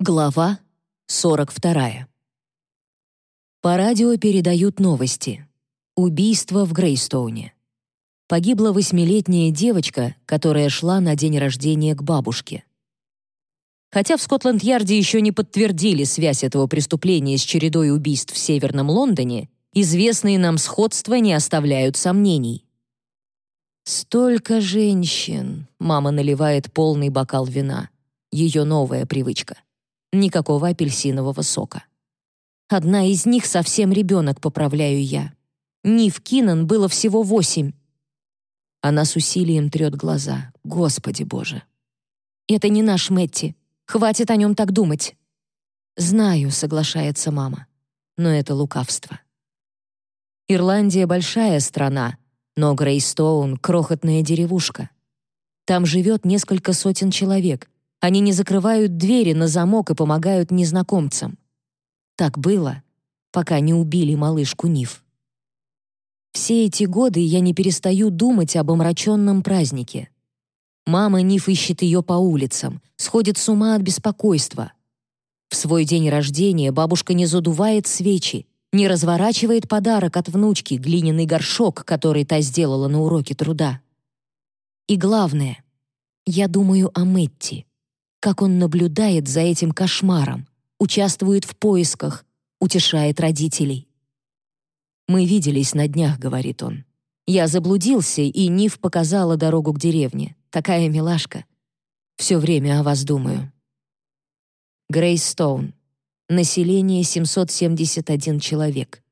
Глава 42. По радио передают новости. Убийство в Грейстоуне. Погибла восьмилетняя девочка, которая шла на день рождения к бабушке. Хотя в Скотланд-Ярде еще не подтвердили связь этого преступления с чередой убийств в Северном Лондоне, известные нам сходства не оставляют сомнений. «Столько женщин!» — мама наливает полный бокал вина. Ее новая привычка — Никакого апельсинового сока. Одна из них совсем ребенок, поправляю я. Нив Кинан было всего восемь. Она с усилием трет глаза. Господи боже. Это не наш Мэтти. Хватит о нем так думать. Знаю, соглашается мама. Но это лукавство. Ирландия — большая страна, но Грейстоун — крохотная деревушка. Там живет несколько сотен человек, они не закрывают двери на замок и помогают незнакомцам. Так было, пока не убили малышку Нив. Все эти годы я не перестаю думать об омраченном празднике. Мама Ниф ищет ее по улицам, сходит с ума от беспокойства. В свой день рождения бабушка не задувает свечи, не разворачивает подарок от внучки, глиняный горшок, который та сделала на уроке труда. И главное, я думаю о Мэтти как он наблюдает за этим кошмаром, участвует в поисках, утешает родителей. «Мы виделись на днях», — говорит он. «Я заблудился, и Нив показала дорогу к деревне. Такая милашка. Все время о вас думаю». Грейстоун. Население 771 человек.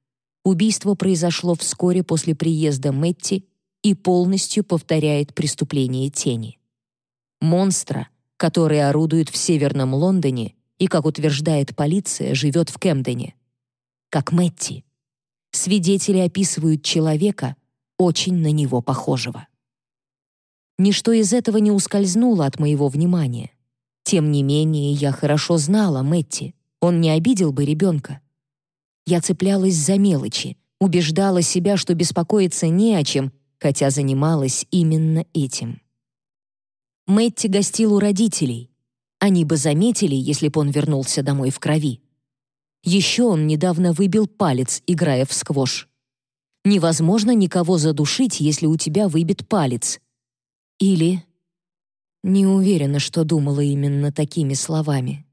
Убийство произошло вскоре после приезда Мэтти и полностью повторяет преступление тени. Монстра — который орудует в Северном Лондоне и, как утверждает полиция, живет в Кемдене. Как Мэтти. Свидетели описывают человека, очень на него похожего. Ничто из этого не ускользнуло от моего внимания. Тем не менее, я хорошо знала Мэтти. Он не обидел бы ребенка. Я цеплялась за мелочи, убеждала себя, что беспокоиться не о чем, хотя занималась именно этим. Мэтти гостил у родителей. Они бы заметили, если бы он вернулся домой в крови. Еще он недавно выбил палец, играя в сквош. Невозможно никого задушить, если у тебя выбит палец. Или... Не уверена, что думала именно такими словами.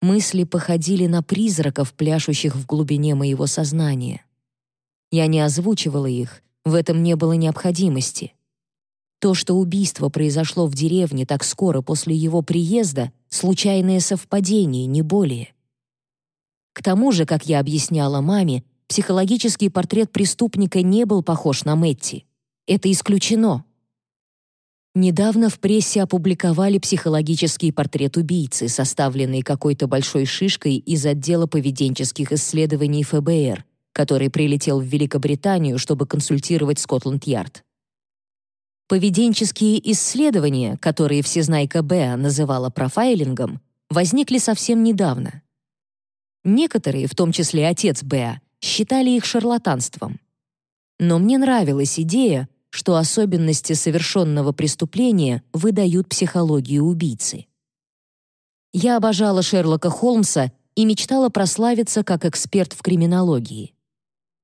Мысли походили на призраков, пляшущих в глубине моего сознания. Я не озвучивала их, в этом не было необходимости. То, что убийство произошло в деревне так скоро после его приезда, случайное совпадение, не более. К тому же, как я объясняла маме, психологический портрет преступника не был похож на Мэтти. Это исключено. Недавно в прессе опубликовали психологический портрет убийцы, составленный какой-то большой шишкой из отдела поведенческих исследований ФБР, который прилетел в Великобританию, чтобы консультировать Скотланд-Ярд. Поведенческие исследования, которые всезнайка Беа называла профайлингом, возникли совсем недавно. Некоторые, в том числе отец Беа, считали их шарлатанством. Но мне нравилась идея, что особенности совершенного преступления выдают психологию убийцы. Я обожала Шерлока Холмса и мечтала прославиться как эксперт в криминологии.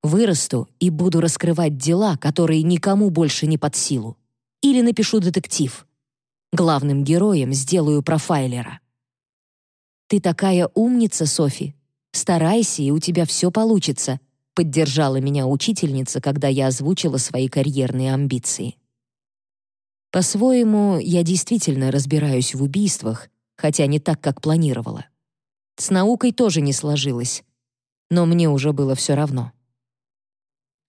Вырасту и буду раскрывать дела, которые никому больше не под силу или напишу детектив. Главным героем сделаю профайлера. «Ты такая умница, Софи. Старайся, и у тебя все получится», поддержала меня учительница, когда я озвучила свои карьерные амбиции. По-своему, я действительно разбираюсь в убийствах, хотя не так, как планировала. С наукой тоже не сложилось, но мне уже было все равно.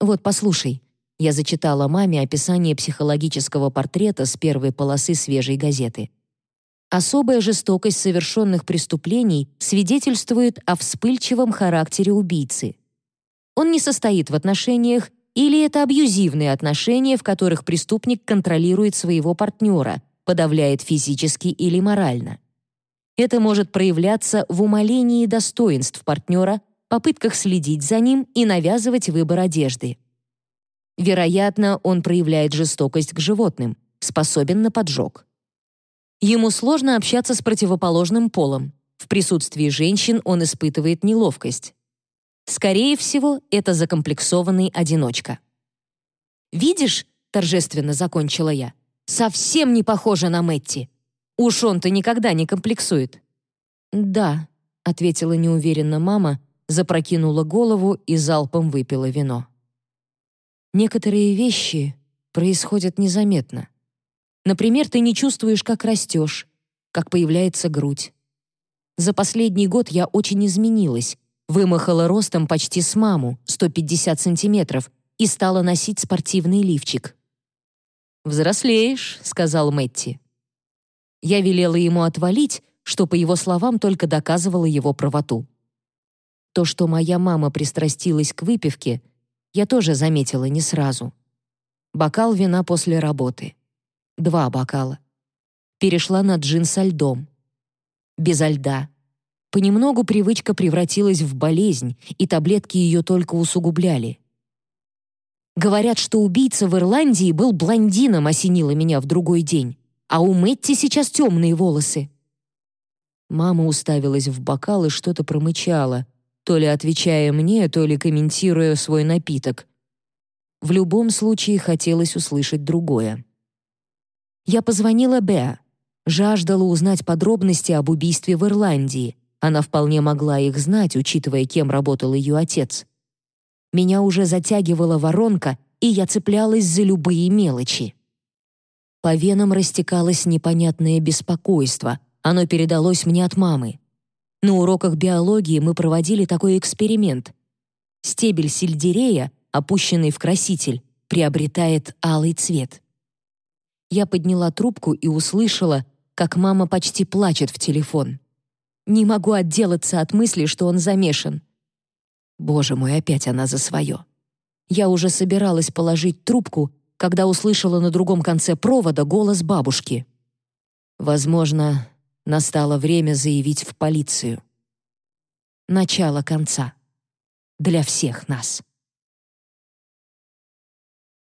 Вот послушай, я зачитала маме описание психологического портрета с первой полосы свежей газеты. Особая жестокость совершенных преступлений свидетельствует о вспыльчивом характере убийцы. Он не состоит в отношениях или это абьюзивные отношения, в которых преступник контролирует своего партнера, подавляет физически или морально. Это может проявляться в умалении достоинств партнера, попытках следить за ним и навязывать выбор одежды. Вероятно, он проявляет жестокость к животным, способен на поджог. Ему сложно общаться с противоположным полом, в присутствии женщин он испытывает неловкость. Скорее всего, это закомплексованный одиночка. «Видишь», — торжественно закончила я, «совсем не похоже на Мэтти. Уж он-то никогда не комплексует». «Да», — ответила неуверенно мама, запрокинула голову и залпом выпила вино. Некоторые вещи происходят незаметно. Например, ты не чувствуешь, как растешь, как появляется грудь. За последний год я очень изменилась, вымахала ростом почти с маму, 150 сантиметров, и стала носить спортивный лифчик. «Взрослеешь», — сказал Мэтти. Я велела ему отвалить, что, по его словам, только доказывало его правоту. То, что моя мама пристрастилась к выпивке, я тоже заметила не сразу. Бокал вина после работы. Два бокала. Перешла на джин со льдом. Без льда. Понемногу привычка превратилась в болезнь, и таблетки ее только усугубляли. Говорят, что убийца в Ирландии был блондином, осенило меня в другой день. А у Мэтти сейчас темные волосы. Мама уставилась в бокал и что-то промычала, то ли отвечая мне, то ли комментируя свой напиток. В любом случае хотелось услышать другое. Я позвонила Беа, жаждала узнать подробности об убийстве в Ирландии, она вполне могла их знать, учитывая, кем работал ее отец. Меня уже затягивала воронка, и я цеплялась за любые мелочи. По венам растекалось непонятное беспокойство. Оно передалось мне от мамы. На уроках биологии мы проводили такой эксперимент. Стебель сельдерея, опущенный в краситель, приобретает алый цвет. Я подняла трубку и услышала, как мама почти плачет в телефон. Не могу отделаться от мысли, что он замешан. Боже мой, опять она за свое. Я уже собиралась положить трубку, когда услышала на другом конце провода голос бабушки. Возможно, настало время заявить в полицию. Начало конца. Для всех нас.